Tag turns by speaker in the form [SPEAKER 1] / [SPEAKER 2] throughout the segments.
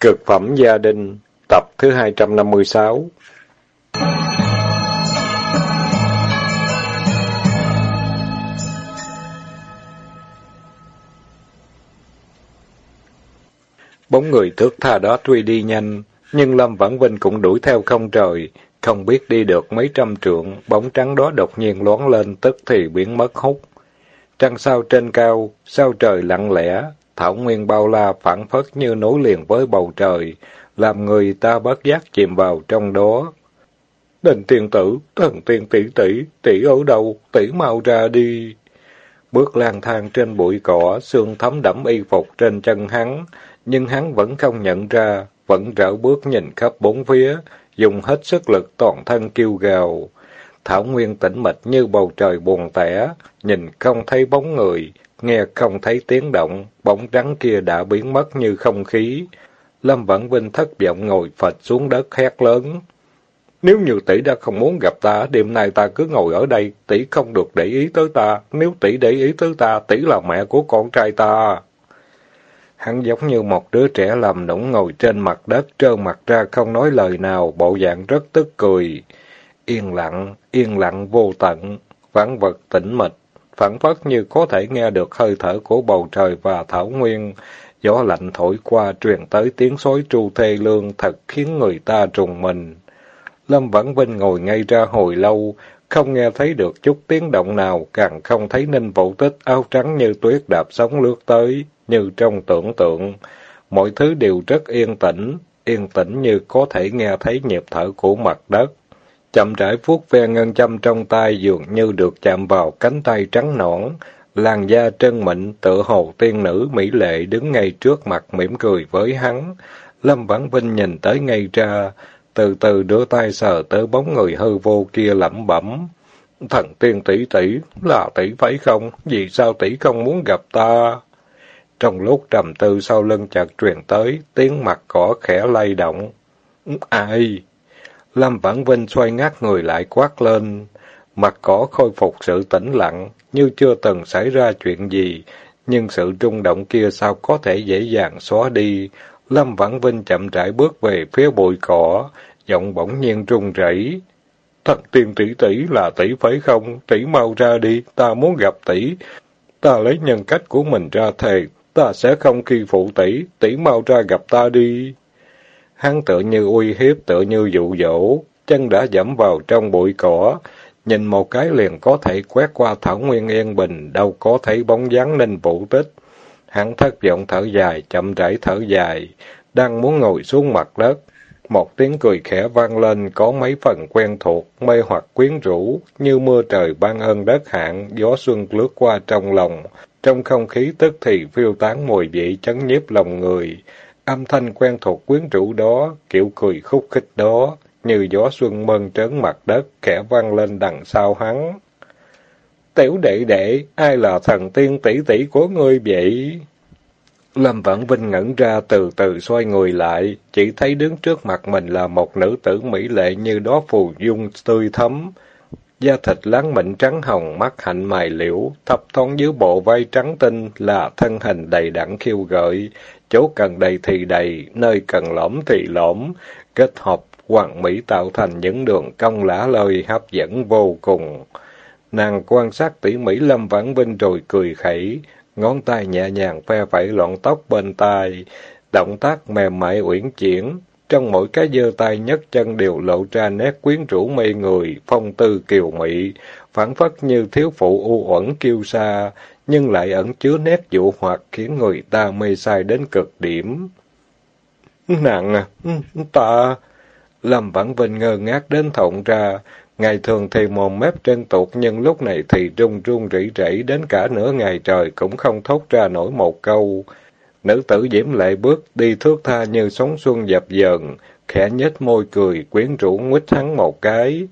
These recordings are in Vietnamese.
[SPEAKER 1] Cực phẩm gia đình, tập thứ 256 Bóng người thước tha đó tuy đi nhanh, nhưng Lâm Vãn Vinh cũng đuổi theo không trời, không biết đi được mấy trăm trượng, bóng trắng đó đột nhiên loáng lên tức thì biến mất hút. Trăng sao trên cao, sao trời lặng lẽ, thảo nguyên bao la phản phất như nối liền với bầu trời, làm người ta bất giác chìm vào trong đó. Đình tiên tử, thần tiên tỷ tỷ, tỷ ở đâu, tỷ mau ra đi. Bước lang thang trên bụi cỏ, xương thấm đẫm y phục trên chân hắn, nhưng hắn vẫn không nhận ra, vẫn rảo bước nhìn khắp bốn phía, dùng hết sức lực toàn thân kêu gào. Thảo Nguyên tĩnh mịch như bầu trời buồn tẻ, nhìn không thấy bóng người, nghe không thấy tiếng động, bóng trắng kia đã biến mất như không khí. Lâm Vãn Vinh thất vọng ngồi phịch xuống đất hét lớn. Nếu như tỷ đã không muốn gặp ta, đêm nay ta cứ ngồi ở đây, tỷ không được để ý tới ta. Nếu tỷ để ý tới ta, tỷ là mẹ của con trai ta. Hắn giống như một đứa trẻ làm nũng ngồi trên mặt đất, trơn mặt ra không nói lời nào, bộ dạng rất tức cười. Yên lặng, yên lặng vô tận, vãn vật tĩnh mịch, phản phất như có thể nghe được hơi thở của bầu trời và thảo nguyên. Gió lạnh thổi qua truyền tới tiếng sói tru thê lương thật khiến người ta trùng mình. Lâm Vãn Vinh ngồi ngay ra hồi lâu, không nghe thấy được chút tiếng động nào, càng không thấy Ninh Vũ Tích áo trắng như tuyết đạp sóng lướt tới, như trong tưởng tượng. Mọi thứ đều rất yên tĩnh, yên tĩnh như có thể nghe thấy nhịp thở của mặt đất. Chậm rãi vuốt ve ngân châm trong tay dường như được chạm vào cánh tay trắng nõn, làn da trân mịn tự hồ tiên nữ mỹ lệ đứng ngay trước mặt mỉm cười với hắn. Lâm Vãn Vinh nhìn tới ngay ra, từ từ đưa tay sờ tới bóng người hư vô kia lẩm bẩm. Thần tiên tỷ tỷ, là tỷ phải không? Vì sao tỷ không muốn gặp ta? Trong lúc trầm tư sau lưng chợt truyền tới, tiếng mặt cỏ khẽ lay động. Ai? Lâm Vãn Vinh xoay ngát người lại quát lên. Mặt cỏ khôi phục sự tĩnh lặng, như chưa từng xảy ra chuyện gì, nhưng sự rung động kia sao có thể dễ dàng xóa đi. Lâm Vãn Vinh chậm rãi bước về phía bụi cỏ, giọng bỗng nhiên run rẩy. Thần tiên tỷ tỷ là tỷ phải không? Tỷ mau ra đi, ta muốn gặp tỷ. Ta lấy nhân cách của mình ra thề, ta sẽ không khi phụ tỷ, tỷ mau ra gặp ta đi. Hắn tự như uy hiếp, tự như dụ dỗ, chân đã dẫm vào trong bụi cỏ, nhìn một cái liền có thể quét qua thảo nguyên yên bình, đâu có thấy bóng dáng ninh vũ tích. Hắn thất vọng thở dài, chậm rãi thở dài, đang muốn ngồi xuống mặt đất. Một tiếng cười khẽ vang lên có mấy phần quen thuộc, mê hoặc quyến rũ, như mưa trời ban ơn đất hạn, gió xuân lướt qua trong lòng. Trong không khí tức thì phiêu tán mùi vị chấn nhiếp lòng người. Âm thanh quen thuộc quyến rũ đó, kiểu cười khúc khích đó, như gió xuân mơn trớn mặt đất, khẽ vang lên đằng sau hắn. Tiểu đệ đệ, ai là thần tiên tỷ tỷ của ngươi vậy? Lâm Vãn Vinh ngẩn ra từ từ xoay người lại, chỉ thấy đứng trước mặt mình là một nữ tử mỹ lệ như đó phù dung tươi thấm. Da thịt láng mịn trắng hồng, mắt hạnh mày liễu, thấp thoáng dưới bộ vai trắng tinh là thân hình đầy đặn khiêu gợi, chỗ cần đầy thì đầy, nơi cần lõm thì lõm, kết hợp hoàn mỹ tạo thành những đường cong lã lơi hấp dẫn vô cùng. Nàng quan sát tỉ mỉ Lâm Vãn Vinh rồi cười khẩy, ngón tay nhẹ nhàng phe phẩy lọn tóc bên tai, động tác mềm mại uyển chuyển, trong mỗi cái giơ tay nhấc chân đều lộ ra nét quyến rũ mê người, phong tư kiều mị, phản phất như thiếu phụ u uẩn kiêu sa, nhưng lại ẩn chứa nét dụ hoặc khiến người ta mê say đến cực điểm. Nàng à, ta... Lâm Vãn Vinh ngơ ngác đến thộn ra, ngày thường thì mồm mép trên tuột nhưng lúc này thì run run rỉ rỉ đến cả nửa ngày trời cũng không thốt ra nổi một câu. Nữ tử diễm lệ bước đi thước tha như sóng xuân dập dờn, khẽ nhếch môi cười, quyến rũ nguyết hắn một cái.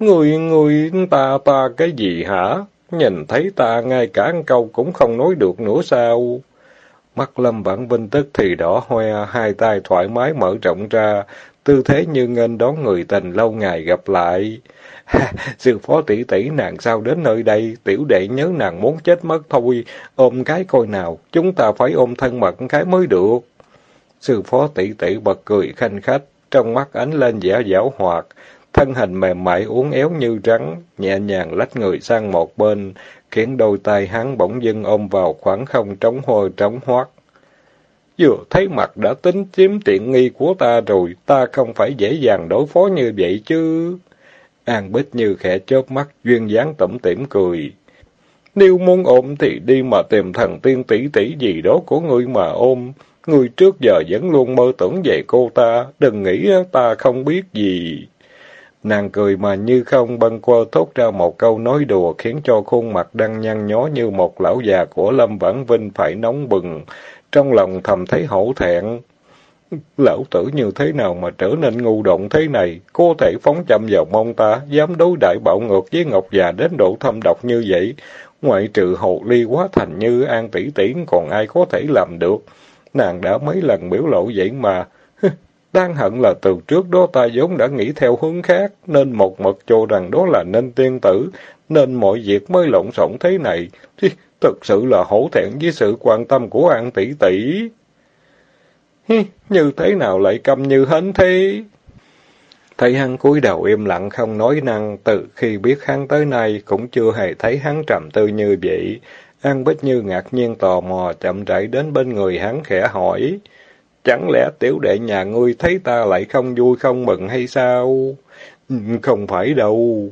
[SPEAKER 1] Người, người, ta, ta cái gì hả? Nhìn thấy ta ngay cả câu cũng không nói được nữa sao? Mắt Lâm Vãn Vinh tức thì đỏ hoe, hai tay thoải mái mở rộng ra, tư thế như nghênh đón người tình lâu ngày gặp lại. sư phó tỷ tỷ nàng sao đến nơi đây, tiểu đệ nhớ nàng muốn chết mất thôi, ôm cái coi nào, chúng ta phải ôm thân mật cái mới được. Sư phó tỷ tỷ bật cười khanh khách, trong mắt ánh lên vẻ giảo hoạt, thân hình mềm mại uốn éo như rắn, nhẹ nhàng lách người sang một bên, khiến đôi tay hắn bỗng dưng ôm vào khoảng không trống hôi trống hoác. Vừa thấy mặt đã tính chiếm tiện nghi của ta rồi, ta không phải dễ dàng đối phó như vậy chứ. An Bích Như khẽ chớp mắt, duyên dáng tẩm tỉm cười. Nếu muốn ôm thì đi mà tìm thần tiên tỷ tỷ gì đó của ngươi mà ôm. Ngươi trước giờ vẫn luôn mơ tưởng về cô ta, đừng nghĩ ta không biết gì. Nàng cười mà như không băng qua thốt ra một câu nói đùa khiến cho khuôn mặt đang nhăn nhó như một lão già của Lâm Vãn Vinh phải nóng bừng. Trong lòng thầm thấy hổ thẹn. Lão tử như thế nào mà trở nên ngu động thế này, có thể phóng chậm vào mông ta, dám đối đại bạo ngược với Ngọc già đến độ thâm độc như vậy. Ngoại trừ hồ ly quá thành như an tỷ tỷ còn ai có thể làm được. Nàng đã mấy lần biểu lộ vậy mà. Đang hận là từ trước đó ta vốn đã nghĩ theo hướng khác, nên một mật cho rằng đó là nên tiên tử, nên mọi việc mới lộn xộn thế này. Thực sự là hổ thẹn với sự quan tâm của An tỷ tỷ. Như thế nào lại câm như hến thế? Thấy hắn cúi đầu im lặng không nói năng, từ khi biết hắn tới nay cũng chưa hề thấy hắn trầm tư như vậy. An Bích Như ngạc nhiên tò mò, chậm rãi đến bên người hắn khẽ hỏi. Chẳng lẽ tiểu đệ nhà ngươi thấy ta lại không vui không mừng hay sao? Không phải đâu.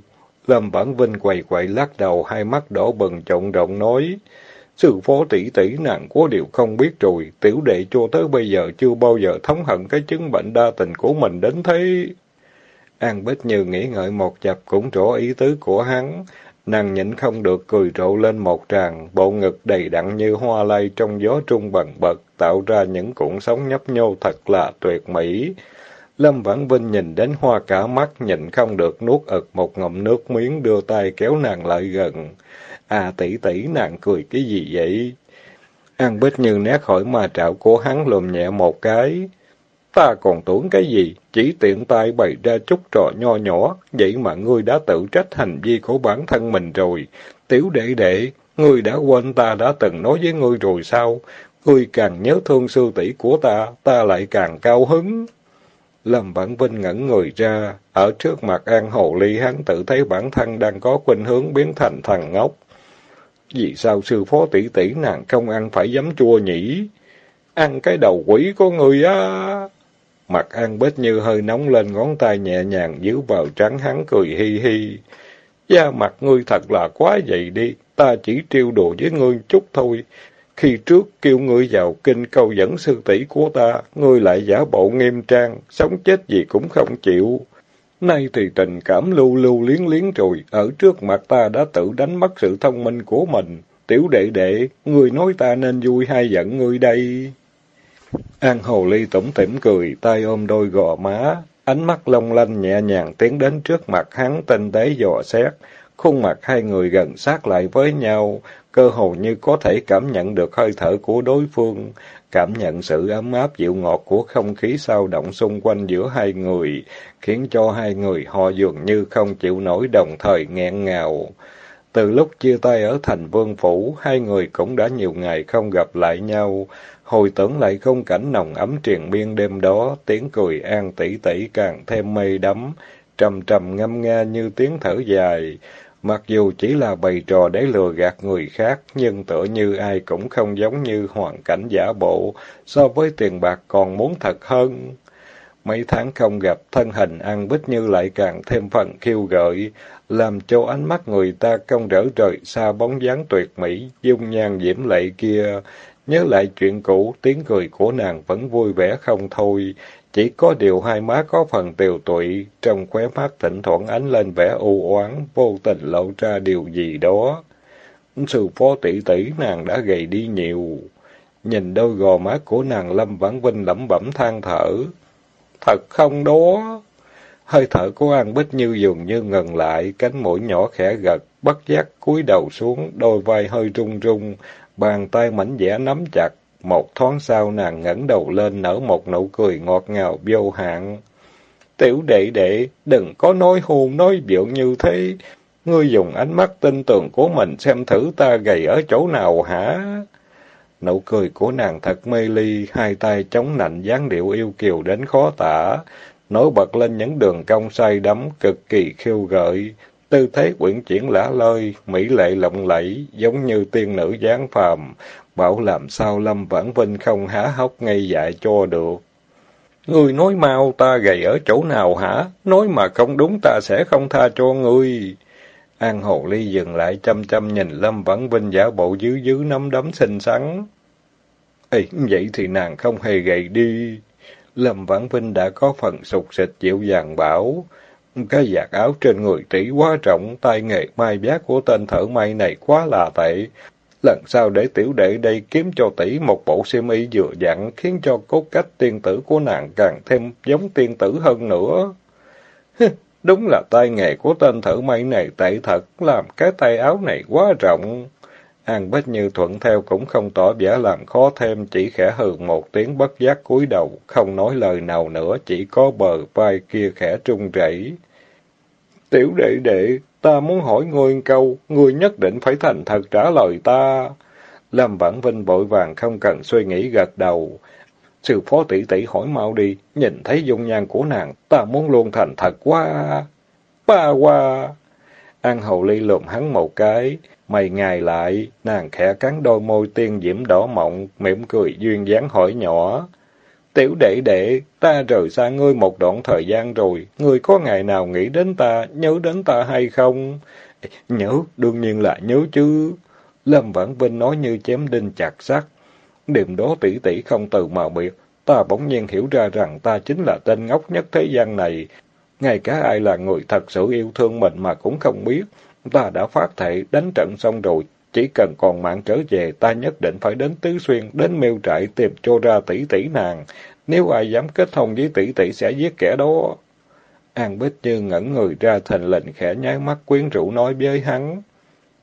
[SPEAKER 1] Lâm Vãn Vinh quầy quậy lắc đầu, hai mắt đỏ bừng trộn rộng nói. Sư phó tỷ tỷ nàng có điều không biết rồi, tiểu đệ cho tới bây giờ chưa bao giờ thống hận cái chứng bệnh đa tình của mình đến thế. An Bích Như nghĩ ngợi một chập cũng rõ ý tứ của hắn. Nàng nhịn không được cười rộ lên một tràng, bộ ngực đầy đặn như hoa lay trong gió trung bần bật, tạo ra những cuộn sóng nhấp nhô thật là tuyệt mỹ. Lâm Vãn Vinh nhìn đến hoa cả mắt, nhìn không được nuốt ực một ngụm nước miếng đưa tay kéo nàng lại gần. À tỷ tỷ nàng cười cái gì vậy? An Bích Như né khỏi mà trạo của hắn lùm nhẹ một cái. Ta còn tưởng cái gì, chỉ tiện tay bày ra chút trò nho nhỏ, vậy mà ngươi đã tự trách hành vi của bản thân mình rồi. Tiểu đệ đệ, ngươi đã quên ta đã từng nói với ngươi rồi sao? Ngươi càng nhớ thương sư tỷ của ta, ta lại càng cao hứng. Lâm Vãn Vinh ngẩn người ra, ở trước mặt An Hồ Ly hắn tự thấy bản thân đang có khuynh hướng biến thành thằng ngốc. Vì sao sư phó tỷ tỷ nàng không ăn phải giấm chua nhỉ? Ăn cái đầu quỷ của người á! Mặt An Bích Như hơi nóng lên ngón tay nhẹ nhàng giữ vào trắng hắn cười hi hi. Da mặt ngươi thật là quá vậy đi, ta chỉ trêu đùa với ngươi chút thôi. Khi trước kêu ngươi vào kinh câu dẫn sư tỷ của ta, ngươi lại giả bộ nghiêm trang, sống chết gì cũng không chịu. Nay thì tình cảm lưu lưu liến liến rồi, ở trước mặt ta đã tự đánh mất sự thông minh của mình. Tiểu đệ đệ, ngươi nói ta nên vui hay giận ngươi đây? An Hồ Ly tủm tỉm cười, tay ôm đôi gò má, ánh mắt long lanh nhẹ nhàng tiến đến trước mặt hắn tinh tế dò xét. Khuôn mặt hai người gần sát lại với nhau, cơ hồ như có thể cảm nhận được hơi thở của đối phương, cảm nhận sự ấm áp dịu ngọt của không khí sao động xung quanh giữa hai người, khiến cho hai người họ dường như không chịu nổi đồng thời nghẹn ngào. Từ lúc chia tay ở thành vương phủ, hai người cũng đã nhiều ngày không gặp lại nhau. Hồi tưởng lại không cảnh nồng ấm triền miên đêm đó, tiếng cười an tỉ tỉ càng thêm mây đắm, trầm trầm ngâm nga như tiếng thở dài. Mặc dù chỉ là bày trò để lừa gạt người khác, nhưng tựa như ai cũng không giống như hoàn cảnh giả bộ, so với tiền bạc còn muốn thật hơn. Mấy tháng không gặp, thân hình An Bích Như lại càng thêm phần khiêu gợi, làm cho ánh mắt người ta không rỡ rời xa bóng dáng tuyệt mỹ, dung nhan diễm lệ kia. Nhớ lại chuyện cũ, tiếng cười của nàng vẫn vui vẻ không thôi. Chỉ có điều hai má có phần tiều tụy, trong khóe mắt thỉnh thoảng ánh lên vẻ u oán, vô tình lộ ra điều gì đó. Sư phó tỷ tỷ nàng đã gầy đi nhiều. Nhìn đôi gò má của nàng Lâm Vãn Vinh lẩm bẩm than thở. Thật không đó? Hơi thở của An Bích Như dường như ngừng lại, cánh mũi nhỏ khẽ gật, bất giác cúi đầu xuống, đôi vai hơi run run, bàn tay mảnh dẻ nắm chặt. Một thoáng sau nàng ngẩng đầu lên nở một nụ cười ngọt ngào vô hạn. Tiểu đệ đệ, đừng có nói hôn nói biệu như thế. Ngươi dùng ánh mắt tin tưởng của mình xem thử ta gầy ở chỗ nào hả? Nụ cười của nàng thật mê ly, hai tay chống nạnh dáng điệu yêu kiều đến khó tả, nổi bật lên những đường cong say đắm, cực kỳ khiêu gợi. Tư thế quyển chuyển lả lơi, mỹ lệ lộng lẫy, giống như tiên nữ giáng phàm, bảo làm sao Lâm Vãn Vinh không há hốc ngay dại cho được. Ngươi nói mau ta gầy ở chỗ nào hả? Nói mà không đúng ta sẽ không tha cho ngươi. An Hồ Ly dừng lại chăm chăm nhìn Lâm Vãn Vinh giả bộ dứ dứ nắm đấm xinh xắn. Ê, vậy thì nàng không hề gầy đi. Lâm Vãn Vinh đã có phần sụt sịch dịu dàng bảo. Cái giặt áo trên người tỷ quá rộng, tay nghề mai vác của tên thợ may này quá là tệ. Lần sau để tiểu đệ đây kiếm cho tỷ một bộ xiêm y vừa dặn, khiến cho cốt cách tiên tử của nàng càng thêm giống tiên tử hơn nữa. Đúng là tay nghề của tên thợ may này tệ thật, làm cái tay áo này quá rộng. An Bách Như thuận theo cũng không tỏ vẻ làm khó thêm, chỉ khẽ hừ một tiếng bất giác cúi đầu, không nói lời nào nữa, chỉ có bờ vai kia khẽ trung rẩy. Tiểu đệ đệ, ta muốn hỏi ngươi câu, ngươi nhất định phải thành thật trả lời ta. Lâm Vãn Vinh vội vàng không cần suy nghĩ gật đầu. Sư phó tỷ tỷ hỏi mau đi, nhìn thấy dung nhan của nàng, ta muốn luôn thành thật quá. Ba qua. An Hầu Ly lùm hắn một cái, mày ngài lại, nàng khẽ cắn đôi môi tiên diễm đỏ mọng, mỉm cười duyên dáng hỏi nhỏ. Tiểu đệ đệ, ta rời xa ngươi một đoạn thời gian rồi, ngươi có ngày nào nghĩ đến ta, nhớ đến ta hay không? Nhớ, đương nhiên là nhớ chứ. Lâm Vãn Vinh nói như chém đinh chặt sắt. Điểm đó tỷ tỷ không từ mà biệt, ta bỗng nhiên hiểu ra rằng ta chính là tên ngốc nhất thế gian này. Ngay cả ai là người thật sự yêu thương mình mà cũng không biết. Ta đã phát thệ đánh trận xong rồi, chỉ cần còn mạng trở về, ta nhất định phải đến Tứ Xuyên, đến miêu trại tìm cho ra tỷ tỷ nàng. Nếu ai dám kết hôn với tỷ tỷ sẽ giết kẻ đó. An Bích Như ngẩn người ra thành lệnh khẽ nháy mắt quyến rũ nói với hắn.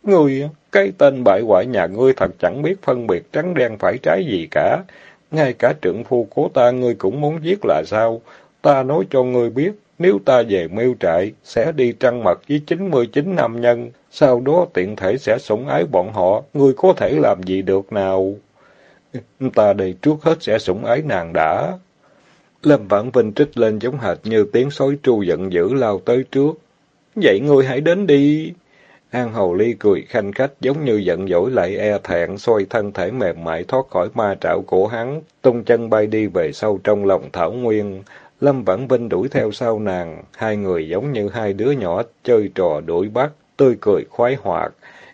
[SPEAKER 1] Ngươi, cái tên bại hoại nhà ngươi thật chẳng biết phân biệt trắng đen phải trái gì cả. Ngay cả trưởng phu của ta ngươi cũng muốn giết là sao? Ta nói cho ngươi biết, nếu ta về miêu trại, sẽ đi trăng mật với 99 nam nhân, sau đó tiện thể sẽ sủng ái bọn họ, ngươi có thể làm gì được nào? Ta đây trước hết sẽ sủng ái nàng đã. Lâm Vãn Vinh trích lên giống hệt như tiếng sói tru giận dữ lao tới trước. Vậy ngươi hãy đến đi. An Hầu Ly cười khanh khách giống như giận dỗi lại e thẹn, xoay thân thể mềm mại thoát khỏi ma trạo của hắn, tung chân bay đi về sâu trong lòng thảo nguyên. Lâm Vãn Vinh đuổi theo sau nàng, hai người giống như hai đứa nhỏ chơi trò đuổi bắt, tươi cười khoái hoạt,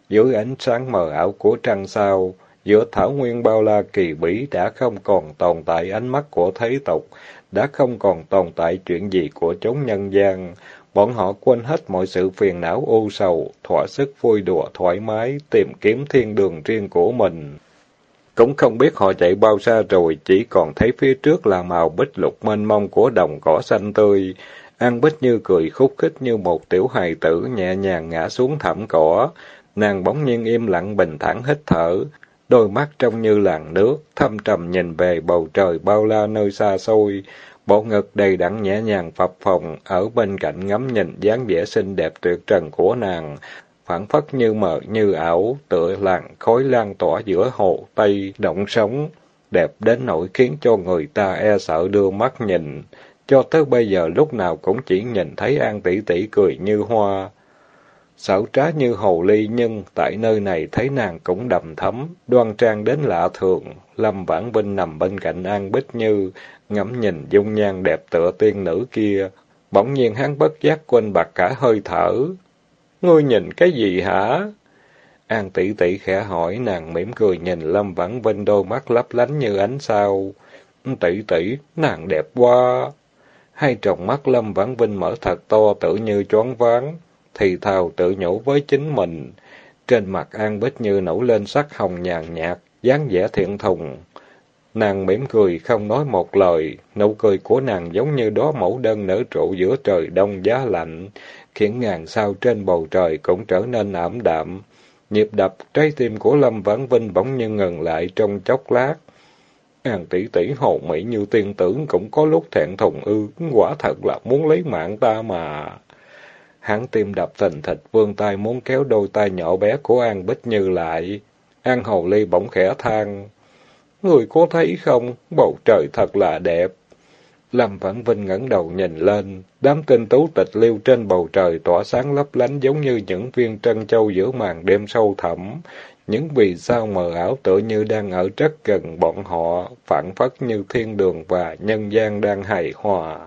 [SPEAKER 1] dưới ánh sáng mờ ảo của trăng sao. Giữa thảo nguyên bao la kỳ bí đã không còn tồn tại ánh mắt của thế tục, đã không còn tồn tại chuyện gì của chốn nhân gian. Bọn họ quên hết mọi sự phiền não u sầu, thỏa sức vui đùa thoải mái, tìm kiếm thiên đường riêng của mình. Cũng không biết họ chạy bao xa rồi, chỉ còn thấy phía trước là màu bích lục mênh mông của đồng cỏ xanh tươi. An Bích Như cười khúc khích như một tiểu hài tử nhẹ nhàng ngã xuống thảm cỏ. Nàng bỗng nhiên im lặng bình thản hít thở, đôi mắt trông như làn nước, thâm trầm nhìn về bầu trời bao la nơi xa xôi. Bộ ngực đầy đặn nhẹ nhàng phập phồng, ở bên cạnh ngắm nhìn dáng vẻ xinh đẹp tuyệt trần của nàng, phản phất như mờ như ảo, tựa làn khói lan tỏa giữa hồ Tây, động sống, đẹp đến nỗi khiến cho người ta e sợ đưa mắt nhìn. Cho tới bây giờ lúc nào cũng chỉ nhìn thấy An tỷ tỷ cười như hoa. Xảo trá như hồ ly nhưng tại nơi này thấy nàng cũng đầm thấm, đoan trang đến lạ thường. Lâm Vãn Vinh nằm bên cạnh An Bích Như, ngắm nhìn dung nhan đẹp tựa tiên nữ kia. Bỗng nhiên hắn bất giác quên bạc cả hơi thở. Ngươi nhìn cái gì hả? An tỷ tỷ khẽ hỏi, nàng mỉm cười nhìn Lâm Vãn Vinh đôi mắt lấp lánh như ánh sao. Tỷ tỷ, nàng đẹp quá. Hai tròng mắt Lâm Vãn Vinh mở thật to tự như choáng váng, thì thào tự nhủ với chính mình. Trên mặt An Bích Như nổi lên sắc hồng nhàn nhạt, dáng vẻ thiện thùng. Nàng mỉm cười, không nói một lời, nụ cười của nàng giống như đó mẫu đơn nở trụ giữa trời đông giá lạnh, khiến ngàn sao trên bầu trời cũng trở nên ảm đạm. Nhịp đập, trái tim của Lâm Vãn Vinh bỗng như ngừng lại trong chốc lát hàng tỷ tỷ hồ mỹ như tiên tưởng cũng có lúc thẹn thùng ư, quả thật là muốn lấy mạng ta mà. Hắn tim đập thình thịch vươn tay muốn kéo đôi tay nhỏ bé của An Bích Như lại. An Hồ Ly bỗng khẽ than. Người có thấy không? Bầu trời thật là đẹp. Lâm Vãn Vinh ngẩng đầu nhìn lên, đám tinh tú tịch liêu trên bầu trời tỏa sáng lấp lánh giống như những viên trân châu giữa màn đêm sâu thẳm. Những vì sao mờ ảo tựa như đang ở rất gần bọn họ, phản phất như thiên đường và nhân gian đang hài hòa.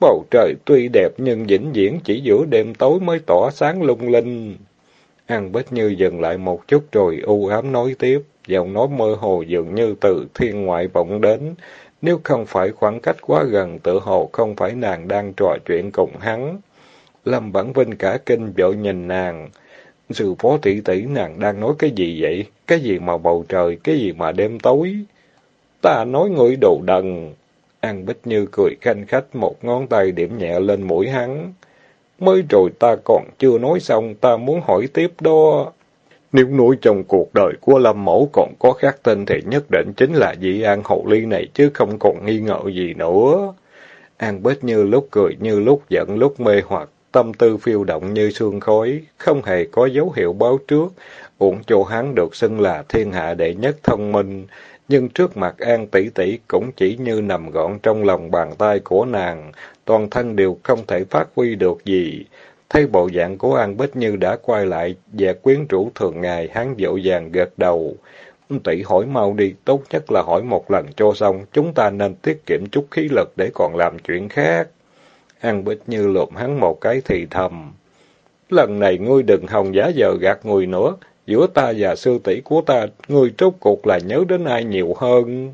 [SPEAKER 1] Bầu trời tuy đẹp nhưng vĩnh viễn chỉ giữa đêm tối mới tỏa sáng lung linh. An Bích Như dừng lại một chút rồi u ám nói tiếp, giọng nói mơ hồ dường như từ thiên ngoại vọng đến. Nếu không phải khoảng cách quá gần, tự hồ không phải nàng đang trò chuyện cùng hắn. Lâm Bản Vinh cả kinh vội nhìn nàng. Sư phó tỷ tỷ nàng đang nói cái gì vậy? Cái gì mà bầu trời, cái gì mà đêm tối? Ta nói ngươi đồ đần. An Bích Như cười khanh khách một ngón tay điểm nhẹ lên mũi hắn. Mới rồi ta còn chưa nói xong, ta muốn hỏi tiếp đó. Nếu nuôi trong cuộc đời của Lâm Mẫu còn có khác tên thì nhất định chính là dị An Hậu Ly này chứ không còn nghi ngờ gì nữa. An Bích như lúc cười như lúc giận lúc mê hoặc, tâm tư phiêu động như sương khói, không hề có dấu hiệu báo trước, uổng cho hắn được xưng là thiên hạ đệ nhất thông minh, nhưng trước mặt An tỷ tỷ cũng chỉ như nằm gọn trong lòng bàn tay của nàng, toàn thân đều không thể phát huy được gì. Thấy bộ dạng của An Bích Như đã quay lại, và quyến rũ thường ngày, hắn dội dàng gật đầu. Tỷ hỏi mau đi, tốt nhất là hỏi một lần cho xong, chúng ta nên tiết kiệm chút khí lực để còn làm chuyện khác. Hàng Bích Như lộp hắn một cái thì thầm. Lần này ngươi đừng hòng giá giờ gạt người nữa, giữa ta và sư tỷ của ta, ngươi trốt cuộc là nhớ đến ai nhiều hơn.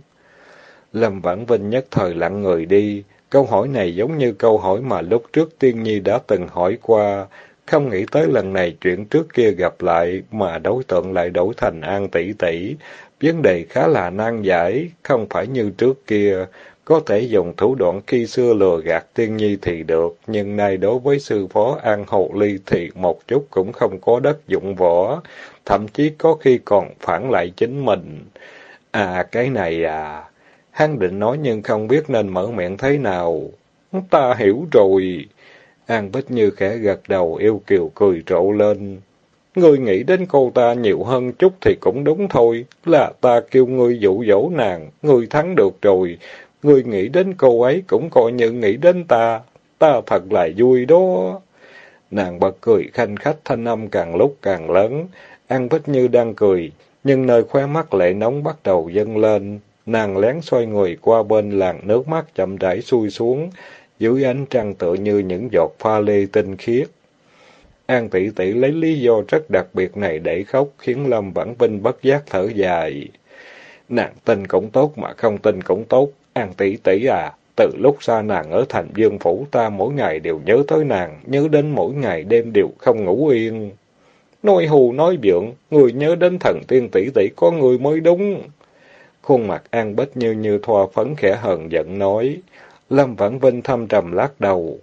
[SPEAKER 1] Lâm Vãn Vinh nhất thời lặng người đi, Câu hỏi này giống như câu hỏi mà lúc trước Tiên Nhi đã từng hỏi qua. Không nghĩ tới lần này chuyện trước kia gặp lại mà đối tượng lại đổi thành An tỷ tỷ. Vấn đề khá là nan giải, không phải như trước kia. Có thể dùng thủ đoạn khi xưa lừa gạt Tiên Nhi thì được, nhưng nay đối với sư phó An hậu Ly thì một chút cũng không có đất dụng võ, thậm chí có khi còn phản lại chính mình. À, cái này à... Hắn định nói nhưng không biết nên mở miệng thế nào. Ta hiểu rồi. An Bích Như khẽ gật đầu yêu kiều cười rộ lên. Ngươi nghĩ đến cô ta nhiều hơn chút thì cũng đúng thôi. Là ta kêu ngươi dụ dỗ nàng. Ngươi thắng được rồi người nghĩ đến cô ấy cũng coi như nghĩ đến ta. Ta thật là vui đó. Nàng bật cười khanh khách thanh âm càng lúc càng lớn. An Bích Như đang cười, nhưng nơi khóe mắt lệ nóng bắt đầu dâng lên. Nàng lén xoay người qua bên làn nước mắt chậm rãi xuôi xuống, dưới ánh trăng tựa như những giọt pha lê tinh khiết. An tỷ tỷ lấy lý do rất đặc biệt này để khóc, khiến Lâm Vãn Vinh bất giác thở dài. Nàng tin cũng tốt mà không tin cũng tốt. An tỷ tỷ à, từ lúc xa nàng ở thành dương phủ ta mỗi ngày đều nhớ tới nàng, nhớ đến mỗi ngày đêm đều không ngủ yên. Nói hù nói vượng, người nhớ đến thần tiên tỷ tỷ có người mới đúng. Khuôn mặt An Bích như như thoa phấn khẽ hờn giận nói. Lâm Vãn Vinh thâm trầm lắc đầu.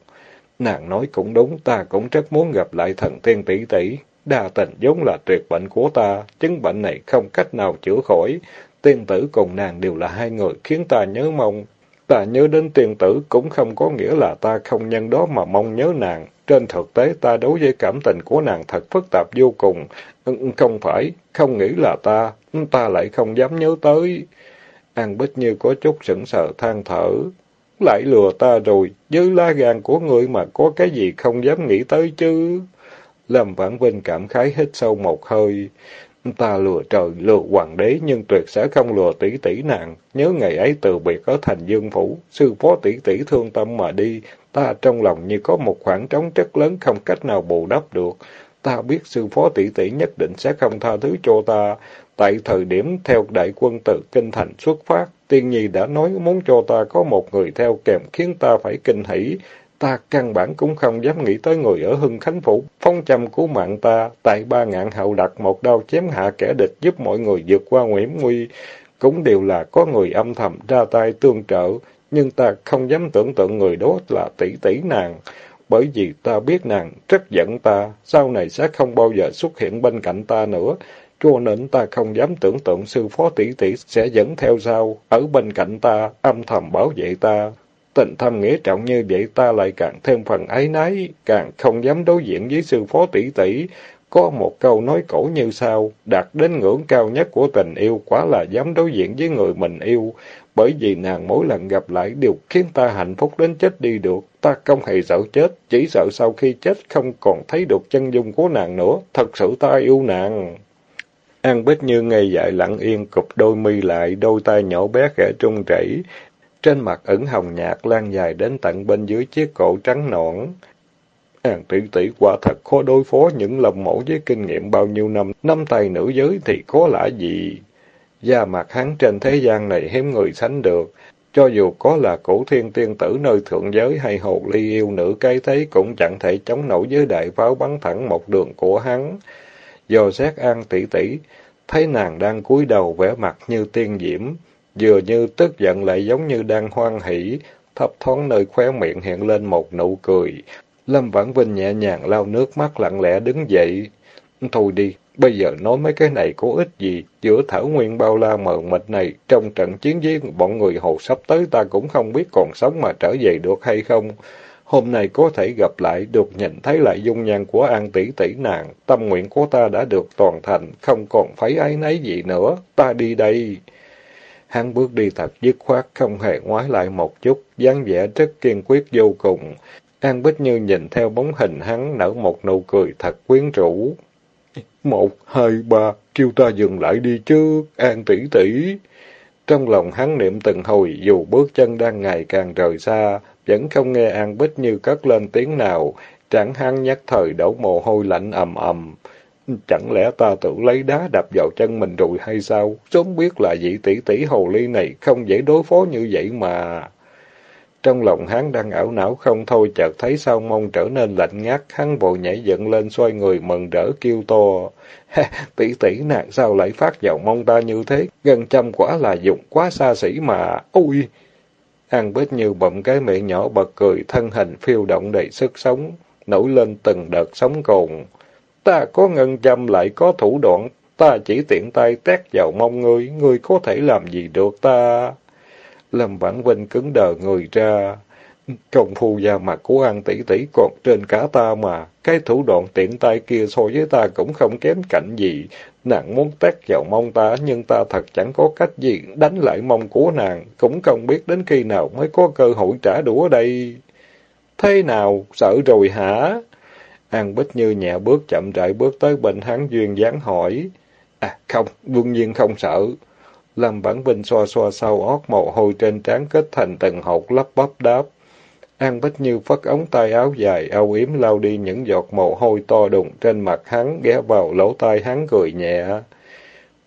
[SPEAKER 1] Nàng nói cũng đúng, ta cũng rất muốn gặp lại thần tiên tỷ tỷ. Đa tình giống là tuyệt bệnh của ta, chứng bệnh này không cách nào chữa khỏi. Tiên tử cùng nàng đều là hai người khiến ta nhớ mong. Ta nhớ đến tiên tử cũng không có nghĩa là ta không nhân đó mà mong nhớ nàng. Trên thực tế ta đối với cảm tình của nàng thật phức tạp vô cùng. Ừ, không phải, không nghĩ là ta, ừ, ta lại không dám nhớ tới. An Bích Như có chút sững sờ than thở. Lại lừa ta rồi, với la gan của người mà có cái gì không dám nghĩ tới chứ. Lâm Vãn Vinh cảm khái hít sâu một hơi. Ta lừa trời, lừa hoàng đế, nhưng tuyệt sẽ không lừa tỷ tỷ nàng. Nhớ ngày ấy từ biệt ở thành dương phủ, sư phó tỷ tỷ thương tâm mà đi. Ta trong lòng như có một khoảng trống rất lớn không cách nào bù đắp được. Ta biết sư phó tỷ tỷ nhất định sẽ không tha thứ cho ta. Tại thời điểm theo đại quân từ Kinh Thành xuất phát, tiên nhi đã nói muốn cho ta có một người theo kèm khiến ta phải kinh hỉ. Ta căn bản cũng không dám nghĩ tới người ở Hưng Khánh Phủ. Phong trầm của mạng ta, tại ba ngạn hậu đặt một đao chém hạ kẻ địch giúp mọi người vượt qua nguy nguy. Cũng đều là có người âm thầm ra tay tương trợ, nhưng ta không dám tưởng tượng người đó là tỷ tỷ nàng. Bởi vì ta biết nàng rất giận ta, sau này sẽ không bao giờ xuất hiện bên cạnh ta nữa. Cho nên ta không dám tưởng tượng sư phó tỷ tỷ sẽ dẫn theo sau, ở bên cạnh ta, âm thầm bảo vệ ta. Tình thâm nghĩa trọng như vậy ta lại càng thêm phần ái náy càng không dám đối diện với sư phó tỷ tỷ. Có một câu nói cổ như sau, đạt đến ngưỡng cao nhất của tình yêu quả là dám đối diện với người mình yêu, bởi vì nàng mỗi lần gặp lại đều khiến ta hạnh phúc đến chết đi được. Ta không hề sợ chết, chỉ sợ sau khi chết không còn thấy được chân dung của nàng nữa. Thật sự ta yêu nàng. An Bích Như ngây dại lặng yên cụp đôi mi lại, đôi tay nhỏ bé khẽ trung chảy. Trên mặt ẩn hồng nhạt lan dài đến tận bên dưới chiếc cổ trắng nõn. Hàng tỷ tỷ quả thật khó đối phó những lầm mẫu với kinh nghiệm bao nhiêu năm, năm tay nữ giới thì có lạ gì. Da mặt hắn trên thế gian này hiếm người sánh được. Cho dù có là cổ thiên tiên tử nơi thượng giới hay hồ ly yêu nữ cái thấy cũng chẳng thể chống nổi với đại pháo bắn thẳng một đường của hắn. Do xét an tỷ tỷ, thấy nàng đang cúi đầu vẻ mặt như tiên diễm, vừa như tức giận lại giống như đang hoan hỷ, thấp thoáng nơi khóe miệng hiện lên một nụ cười. Lâm Vãn Vinh nhẹ nhàng lau nước mắt lặng lẽ đứng dậy. Thôi đi, bây giờ nói mấy cái này có ích gì? Giữa thảo nguyên bao la mờ mịt này, trong trận chiến với bọn người hồ sắp tới ta cũng không biết còn sống mà trở về được hay không. Hôm nay có thể gặp lại, được nhìn thấy lại dung nhan của An tỷ tỷ nàng. Tâm nguyện của ta đã được toàn thành, không còn phải ái nấy gì nữa. Ta đi đây. Hắn bước đi thật dứt khoát, không hề ngoái lại một chút, dáng vẻ rất kiên quyết vô cùng. An Bích Như nhìn theo bóng hình hắn nở một nụ cười thật quyến rũ. Một, hai, ba, kêu ta dừng lại đi chứ, An tỷ tỷ. Trong lòng hắn niệm từng hồi, dù bước chân đang ngày càng rời xa, vẫn không nghe An Bích Như cất lên tiếng nào, chẳng hắn nhắc thời đổ mồ hôi lạnh ầm ầm. Chẳng lẽ ta tự lấy đá đập vào chân mình rồi hay sao? Sớm biết là vị tỷ tỷ hồ ly này không dễ đối phó như vậy mà. Trong lòng hắn đang ảo não không thôi chợt thấy sao mông trở nên lạnh ngắt, hắn vội nhảy dựng lên xoay người mừng rỡ kêu to. tỷ tỷ nàng sao lại phát vào mông ta như thế? Gần trăm quả là dụng quá xa xỉ mà. Ôi! An Bích Như bậm cái miệng nhỏ bật cười, thân hình phiêu động đầy sức sống, nổi lên từng đợt sóng cồn. Ta có ngân châm lại có thủ đoạn, ta chỉ tiện tay tét vào mông ngươi, ngươi có thể làm gì được ta? Lâm Vãn Vinh cứng đờ người ra. Công phu da mặt của An tỷ tỷ còn trên cả ta mà, cái thủ đoạn tiện tay kia so với ta cũng không kém cạnh gì. Nàng muốn tét vào mông ta, nhưng ta thật chẳng có cách gì đánh lại mông của nàng, cũng không biết đến khi nào mới có cơ hội trả đũa đây. Thế nào, sợ rồi hả? An Bích Như nhẹ bước chậm rãi bước tới bên hắn duyên dáng hỏi. À không, đương nhiên không sợ. Lâm Bản Vinh xoa xoa sau ót mồ hôi trên trán kết thành từng hột lấp bắp đáp. An Bích Như phất ống tay áo dài, âu yếm lau đi những giọt mồ hôi to đùng trên mặt hắn, ghé vào lỗ tai hắn cười nhẹ.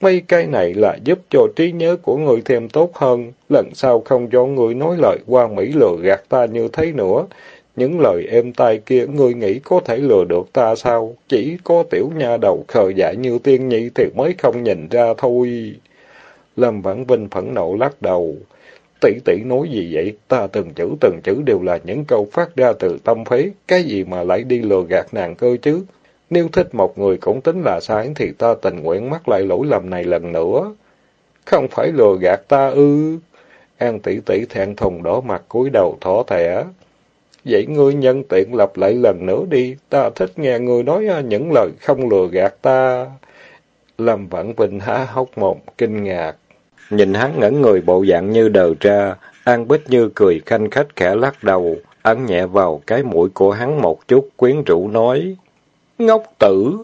[SPEAKER 1] Mấy cái này là giúp cho trí nhớ của người thêm tốt hơn, lần sau không cho người nói lời qua Mỹ lừa gạt ta như thế nữa. Những lời êm tai kia, người nghĩ có thể lừa được ta sao? Chỉ có tiểu nha đầu khờ dại như tiên nhị thì mới không nhìn ra thôi. Lâm Vãn Vinh phẫn nộ lắc đầu. Tỷ tỷ nói gì vậy? Ta từng chữ từng chữ đều là những câu phát ra từ tâm phế. Cái gì mà lại đi lừa gạt nàng cơ chứ? Nếu thích một người cũng tính là sai thì ta tình nguyện mắc lại lỗi lầm này lần nữa. Không phải lừa gạt ta ư. An tỷ tỷ thẹn thùng đỏ mặt cúi đầu thỏ thẻ. Vậy ngươi nhân tiện lặp lại lần nữa đi. Ta thích nghe ngươi nói à, những lời không lừa gạt ta. Lâm Vãn Vinh há hốc mồm, kinh ngạc. Nhìn hắn ngẩn người bộ dạng như đờ ra, An Bích Như cười khanh khách khẽ lắc đầu, ấn nhẹ vào cái mũi của hắn một chút, quyến rũ nói, Ngốc tử!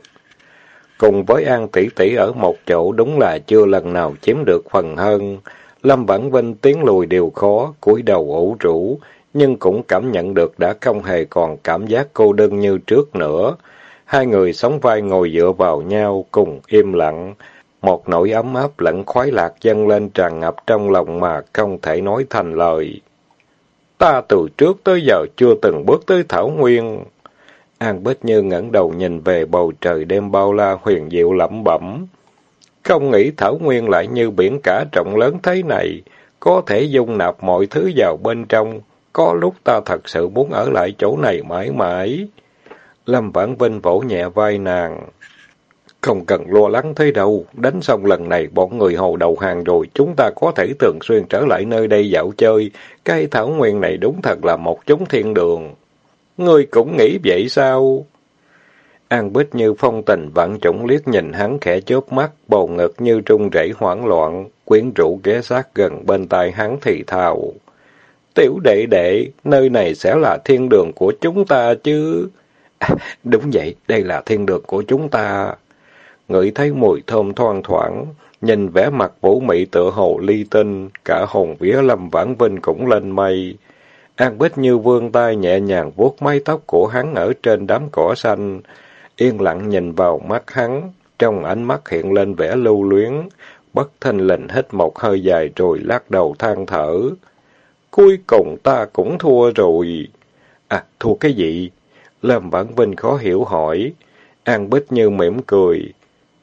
[SPEAKER 1] Cùng với An tỷ tỷ ở một chỗ đúng là chưa lần nào chiếm được phần hơn. Lâm Vãn Vinh tiến lùi đều khó, cúi đầu ủ rũ, nhưng cũng cảm nhận được đã không hề còn cảm giác cô đơn như trước nữa. Hai người sóng vai ngồi dựa vào nhau, cùng im lặng. Một nỗi ấm áp lẫn khoái lạc dâng lên tràn ngập trong lòng mà không thể nói thành lời. Ta từ trước tới giờ chưa từng bước tới Thảo Nguyên. An Bích Như ngẩng đầu nhìn về bầu trời đêm bao la huyền diệu lẩm bẩm. Không nghĩ Thảo Nguyên lại như biển cả rộng lớn thế này, có thể dung nạp mọi thứ vào bên trong. Có lúc ta thật sự muốn ở lại chỗ này mãi mãi. Lâm Vãn Vinh vỗ nhẹ vai nàng. Không cần lo lắng thế đâu, đánh xong lần này bọn người hồ đầu hàng rồi, chúng ta có thể thường xuyên trở lại nơi đây dạo chơi. Cái thảo nguyên này đúng thật là một chốn thiên đường. Ngươi cũng nghĩ vậy sao? An Bích như phong tình vạn chủng liếc nhìn hắn khẽ chớp mắt, bầu ngực như trung rẩy hoảng loạn, quyến rũ ghé sát gần bên tai hắn thì thào. Tiểu đệ đệ, nơi này sẽ là thiên đường của chúng ta chứ? À, đúng vậy, đây là thiên đường của chúng ta. Ngửi thấy mùi thơm thoang thoảng, nhìn vẻ mặt vũ mị tựa hồ ly tinh, cả hồn vía lâm vãn vinh cũng lên mây. An Bích như vươn tay nhẹ nhàng vuốt mái tóc của hắn ở trên đám cỏ xanh, yên lặng nhìn vào mắt hắn, trong ánh mắt hiện lên vẻ lưu luyến, bất thanh lình hít một hơi dài rồi lắc đầu than thở. Cuối cùng ta cũng thua rồi. À, thua cái gì? Lâm Vãn Vinh khó hiểu hỏi. An Bích như mỉm cười.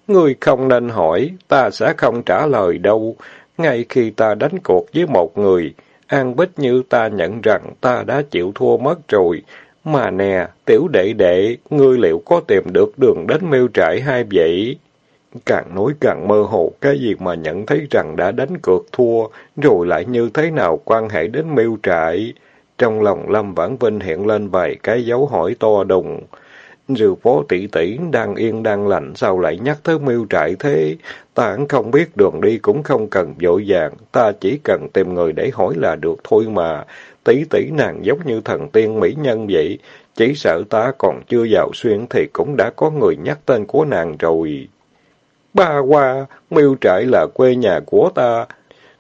[SPEAKER 1] Ngươi không nên hỏi, ta sẽ không trả lời đâu. Ngay khi ta đánh cuộc với một người, An Bích như ta nhận rằng ta đã chịu thua mất rồi. Mà nè, tiểu đệ đệ, ngươi liệu có tìm được đường đến miêu trại hay vậy? Càng nói càng mơ hồ, cái gì mà nhận thấy rằng đã đánh cược thua, rồi lại như thế nào quan hệ đến miêu trại? Trong lòng Lâm Vãn Vinh hiện lên vài cái dấu hỏi to đùng. Rìu phó tỷ tỷ đang yên đang lạnh sao lại nhắc tới miêu trại thế? Ta không biết đường đi cũng không cần vội vàng, ta chỉ cần tìm người để hỏi là được thôi mà. Tỷ tỷ nàng giống như thần tiên mỹ nhân vậy, chỉ sợ ta còn chưa vào xuyên thì cũng đã có người nhắc tên của nàng rồi. Ba qua, miêu trại là quê nhà của ta.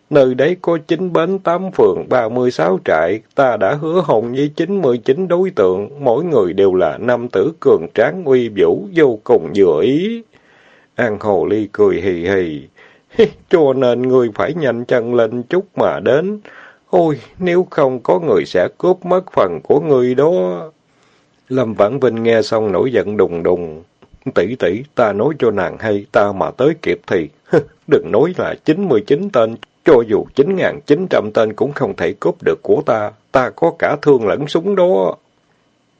[SPEAKER 1] Nơi đấy có chín bến tám phường, ba mươi sáu trại. Ta đã hứa hồng với chín mươi chín đối tượng, mỗi người đều là nam tử cường tráng uy vũ, vô cùng vừa ý. An Hồ Ly cười hì hì. Cho nên người phải nhanh chân lên chút mà đến. Ôi, nếu không có người sẽ cướp mất phần của người đó. Lâm Vãn Vinh nghe xong nổi giận đùng đùng. Tỷ tỷ, ta nói cho nàng hay, ta mà tới kịp thì, đừng nói là 99 tên, cho dù 9.900 tên cũng không thể cướp được của ta, ta có cả thương lẫn súng đó.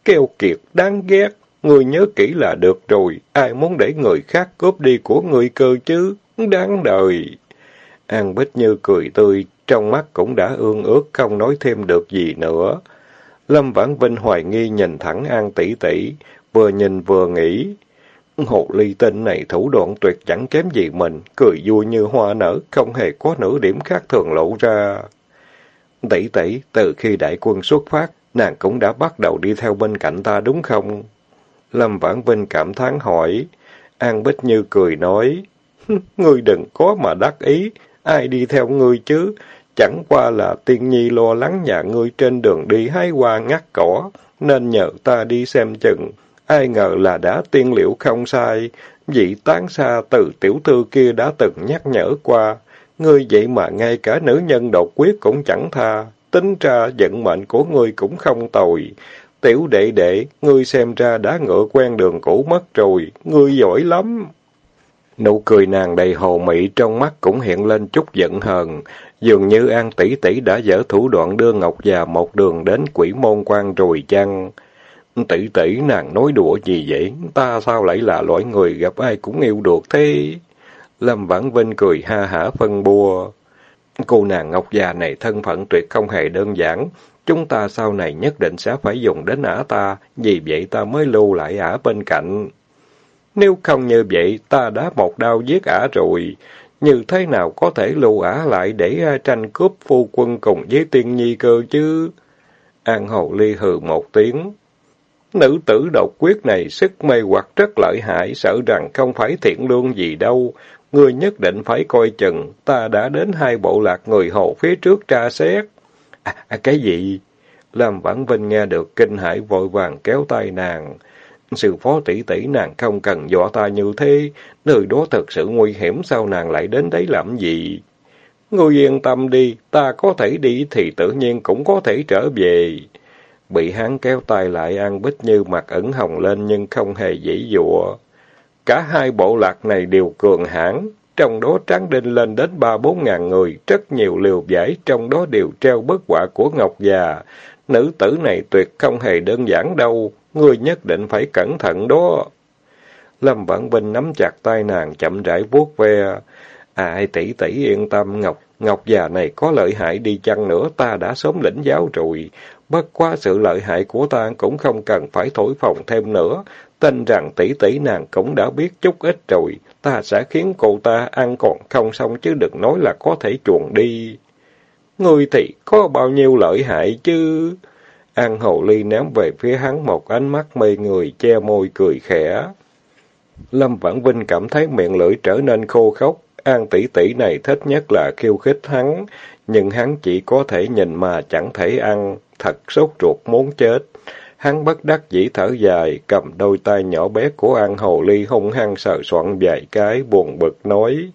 [SPEAKER 1] Kêu kiệt, đáng ghét, người nhớ kỹ là được rồi, ai muốn để người khác cướp đi của người cơ chứ, đáng đời. An Bích Như cười tươi, trong mắt cũng đã ương ước không nói thêm được gì nữa. Lâm Vãn Vinh hoài nghi nhìn thẳng An tỷ tỷ, vừa nhìn vừa nghĩ. Hồ ly tinh này thủ đoạn tuyệt chẳng kém gì mình, cười vui như hoa nở, không hề có nửa điểm khác thường lộ ra. Tỷ tỷ, từ khi đại quân xuất phát, nàng cũng đã bắt đầu đi theo bên cạnh ta đúng không? Lâm Vãn Vinh cảm thán hỏi. An Bích Như cười nói, ngươi đừng có mà đắc ý, ai đi theo ngươi chứ? Chẳng qua là tiên nhi lo lắng nhà ngươi trên đường đi hái hoa ngắt cỏ, nên nhờ ta đi xem chừng. Ai ngờ là đã tiên liệu không sai, vị tán xa từ tiểu thư kia đã từng nhắc nhở qua. Ngươi vậy mà ngay cả nữ nhân độc quyết cũng chẳng tha, tính ra vận mệnh của ngươi cũng không tồi. Tiểu đệ đệ, ngươi xem ra đã ngựa quen đường cũ mất rồi, ngươi giỏi lắm. Nụ cười nàng đầy hồ mị trong mắt cũng hiện lên chút giận hờn, dường như An tỷ tỷ đã dở thủ đoạn đưa Ngọc già một đường đến quỷ môn quan rồi chăng? Tỷ tỷ nàng nói đùa gì vậy? Ta sao lại là loại người gặp ai cũng yêu được thế? Lâm Vãn Vinh cười ha hả phân bua. Cô nàng Ngọc già này thân phận tuyệt không hề đơn giản. Chúng ta sau này nhất định sẽ phải dùng đến ả ta, vì vậy ta mới lưu lại ả bên cạnh. Nếu không như vậy, ta đã một đau giết ả rồi. Như thế nào có thể lưu ả lại để à, tranh cướp phu quân cùng với tiên nhi cơ chứ? An Hầu Ly hừ một tiếng. Nữ tử độc quyết này sức mê hoặc rất lợi hại, sợ rằng không phải thiện lương gì đâu. Ngươi nhất định phải coi chừng, ta đã đến hai bộ lạc người hồ phía trước tra xét. À, à cái gì? Lâm Vãn Vinh nghe được kinh hãi vội vàng kéo tay nàng. Sư phó tỷ tỷ nàng không cần dọa ta như thế, nơi đó thật sự nguy hiểm sao nàng lại đến đấy làm gì? Ngươi yên tâm đi, ta có thể đi thì tự nhiên cũng có thể trở về. Bị hắn kéo tay lại An Bích Như mặt ẩn hồng lên nhưng không hề dãy dụa. Cả hai bộ lạc này đều cường hãn, trong đó tráng đinh lên đến ba bốn ngàn người, rất nhiều liều giải, trong đó đều treo bất quả của Ngọc già. Nữ tử này tuyệt không hề đơn giản đâu, ngươi nhất định phải cẩn thận đó. Lâm Vãn Vinh nắm chặt tay nàng chậm rãi vuốt ve. À, ai tỷ tỷ yên tâm, Ngọc Ngọc già này có lợi hại đi chăng nữa ta đã sớm lĩnh giáo rồi. Bất quá sự lợi hại của ta cũng không cần phải thổi phồng thêm nữa.
[SPEAKER 2] tin rằng tỷ tỷ nàng cũng đã biết chút ít rồi, ta sẽ khiến cô ta ăn còn không xong chứ đừng nói là có thể chuồn đi. Ngươi thì có bao nhiêu lợi hại chứ? An Hồ Ly ném về phía hắn một ánh mắt mê người, che môi cười khẽ. Lâm Vãn Vinh cảm thấy miệng lưỡi trở nên khô khốc. An tỷ tỷ này thích nhất là khiêu khích hắn, nhưng hắn chỉ có thể nhìn mà chẳng thể ăn, thật sốt ruột muốn chết. Hắn bất đắc dĩ thở dài, cầm đôi tay nhỏ bé của An Hồ Ly hung hăng sờ soạn vài cái, buồn bực nói.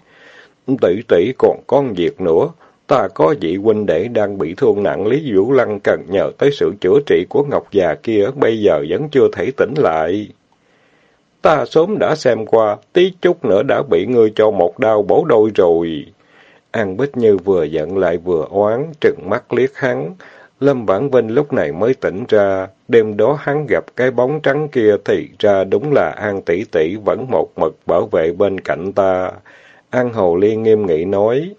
[SPEAKER 2] Tỷ tỷ còn có việc nữa, ta có vị huynh đệ đang bị thương nặng Lý Vũ Lăng cần nhờ tới sự chữa trị của Ngọc già kia, bây giờ vẫn chưa thể tỉnh lại. Ta sớm đã xem qua, tí chút nữa đã bị ngươi cho một đau bổ đôi rồi. An Bích Như vừa giận lại vừa oán, trừng mắt liếc hắn. Lâm Vãn Vinh lúc này mới tỉnh ra, đêm đó hắn gặp cái bóng trắng kia thì ra đúng là An tỷ tỷ vẫn một mực bảo vệ bên cạnh ta. An Hồ Liên nghiêm nghị nói,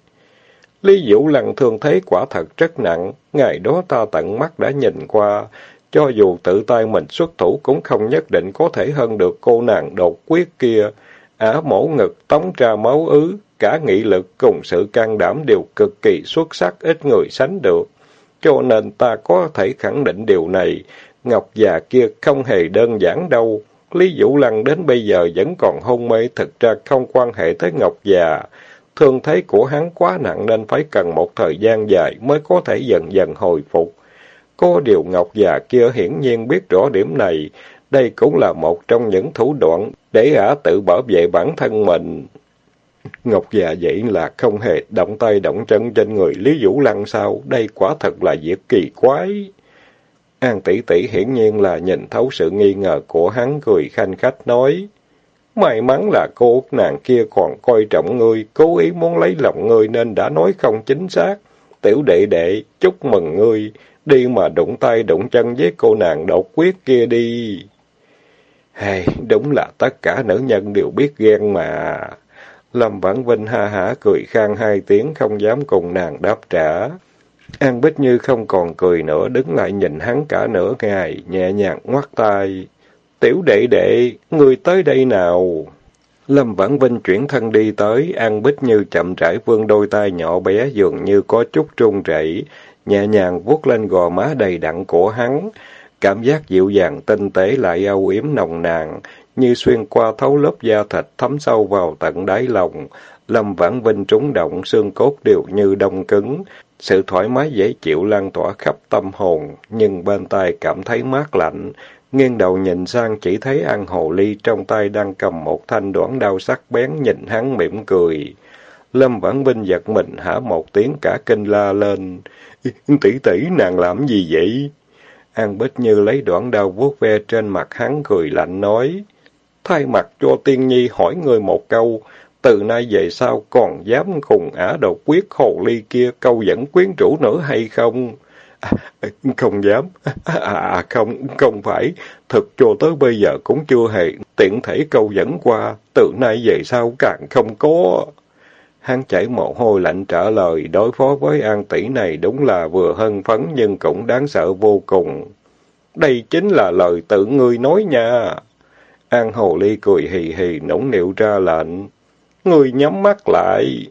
[SPEAKER 2] Lý Vũ Lăng thương thế quả thật rất nặng, ngày đó ta tận mắt đã nhìn qua, cho dù tự tay mình xuất thủ cũng không nhất định có thể hơn được cô nàng đột quyết kia. Ả mổ ngực tống ra máu ứ, cả nghị lực cùng sự can đảm đều cực kỳ xuất sắc ít người sánh được. Cho nên ta có thể khẳng định điều này, Ngọc già kia không hề đơn giản đâu. Lý Vũ Lăng đến bây giờ vẫn còn hôn mê, thực ra không quan hệ tới Ngọc già. Thương thế của hắn quá nặng nên phải cần một thời gian dài mới có thể dần dần hồi phục. Có điều Ngọc già kia hiển nhiên biết rõ điểm này, đây cũng là một trong những thủ đoạn để ả tự bảo vệ bản thân mình. Ngọc già vậy là không hề động tay động chân trên người Lý Vũ Lăng sao? Đây quả thật là việc kỳ quái. An tỷ tỷ hiển nhiên là nhìn thấu sự nghi ngờ của hắn cười khanh khách nói. May mắn là cô nàng kia còn coi trọng ngươi, cố ý muốn lấy lòng ngươi nên đã nói không chính xác. Tiểu đệ đệ, chúc mừng ngươi, đi mà đụng tay đụng chân với cô nàng độc quyết kia đi. Hay, đúng là tất cả nữ nhân đều biết ghen mà. Lâm Vãn Vinh ha hả cười khang hai tiếng không dám cùng nàng đáp trả. An Bích Như không còn cười nữa, đứng lại nhìn hắn cả nửa ngày, nhẹ nhàng ngoắt tay. Tiểu đệ đệ, người tới đây nào? Lâm Vãn Vinh chuyển thân đi tới, An Bích Như chậm rãi vươn đôi tay nhỏ bé dường như có chút run rẩy, nhẹ nhàng vuốt lên gò má đầy đặn của hắn. Cảm giác dịu dàng tinh tế lại âu yếm nồng nàn, như xuyên qua thấu lớp da thịt thấm sâu vào tận đáy lòng. Lâm Vãn Vinh trúng động, xương cốt đều như đông cứng. Sự thoải mái dễ chịu lan tỏa khắp tâm hồn, nhưng bên tai cảm thấy mát lạnh. Nghiêng đầu nhìn sang chỉ thấy An Hồ Ly trong tay đang cầm một thanh đoạn đao sắc bén nhìn hắn mỉm cười. Lâm Vãn Vinh giật mình hả một tiếng cả kinh la lên. Tỷ tỷ nàng làm gì vậy? An Bích Như lấy đoạn đao vuốt ve trên mặt hắn cười lạnh nói. Thay mặt cho tiên nhi hỏi người một câu, từ nay về sau còn dám cùng ả độc quyết hồ ly kia câu dẫn quyến rũ nữa hay không? À, không dám. À, à, không, không phải. Thực cho tới bây giờ cũng chưa hề tiện thể câu dẫn qua. Từ nay về sau càng không có. Hắn chảy mồ hôi lạnh trả lời, đối phó với An tỷ này đúng là vừa hân phấn nhưng cũng đáng sợ vô cùng. Đây chính là lời tự ngươi nói nha. An Hồ Ly cười hì hì nũng nịu ra lệnh. Ngươi nhắm mắt lại.